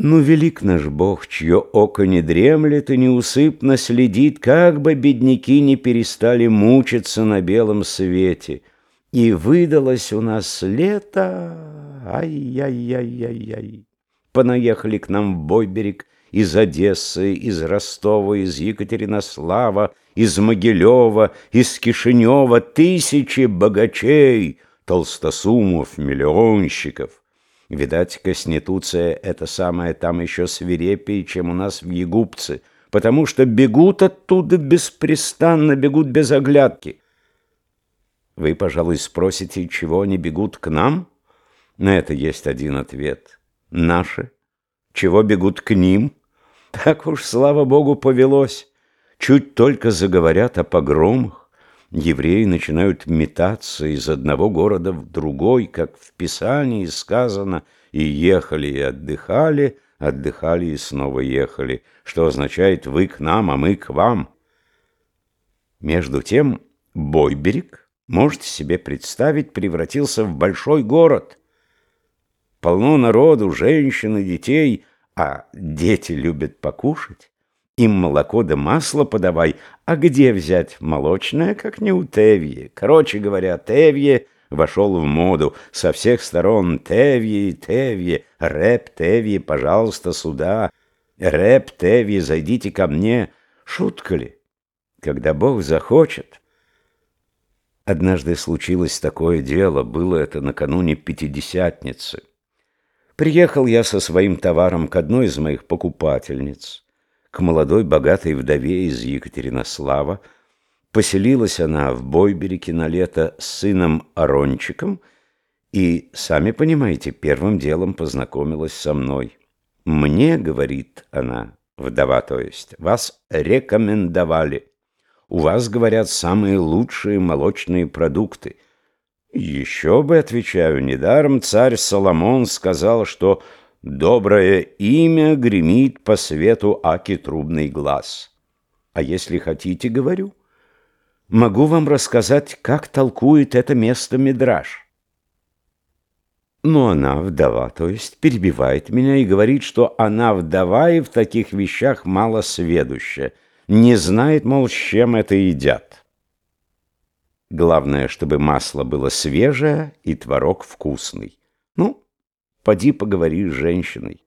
Ну, велик наш Бог, чье око не дремлет и неусыпно следит, как бы бедняки не перестали мучиться на белом свете. И выдалось у нас лето, ай-яй-яй-яй-яй. Понаехали к нам в Бойберег из Одессы, из Ростова, из Екатеринослава, из Могилева, из Кишинева тысячи богачей, толстосумов, миллионщиков. Видать, Коснетуция — это самое там еще свирепее, чем у нас в Егупце, потому что бегут оттуда беспрестанно, бегут без оглядки. Вы, пожалуй, спросите, чего они бегут к нам? На это есть один ответ. Наши. Чего бегут к ним? Так уж, слава богу, повелось. Чуть только заговорят о погромах, евреи начинают метаться из одного города в другой, как в Писании сказано, и ехали, и отдыхали, отдыхали и снова ехали, что означает «вы к нам, а мы к вам». Между тем Бойберег, можете себе представить, превратился в большой город. Полно народу, женщин и детей, а дети любят покушать. Им молоко да масло подавай, а где взять молочное, как не у Тевье? Короче говоря, Тевье вошел в моду. Со всех сторон Тевье и Тевье, рэп Тевье, пожалуйста, сюда. Рэп Тевье, зайдите ко мне. Шутка ли? Когда Бог захочет. Однажды случилось такое дело, было это накануне Пятидесятницы. Приехал я со своим товаром к одной из моих покупательниц к молодой богатой вдове из Екатеринослава. Поселилась она в Бойберике на лето с сыном Арончиком и, сами понимаете, первым делом познакомилась со мной. «Мне, — говорит она, вдова то есть, — вас рекомендовали. У вас, говорят, самые лучшие молочные продукты». «Еще бы, — отвечаю, — недаром царь Соломон сказал, что Доброе имя гремит по свету аки трубный глаз. А если хотите, говорю, могу вам рассказать, как толкует это место Мидраш. Но она вдова, то есть перебивает меня и говорит, что она вдова и в таких вещах мало сведущая, не знает, мол, с чем это едят. Главное, чтобы масло было свежее и творог вкусный. Ну, Поди поговори с женщиной.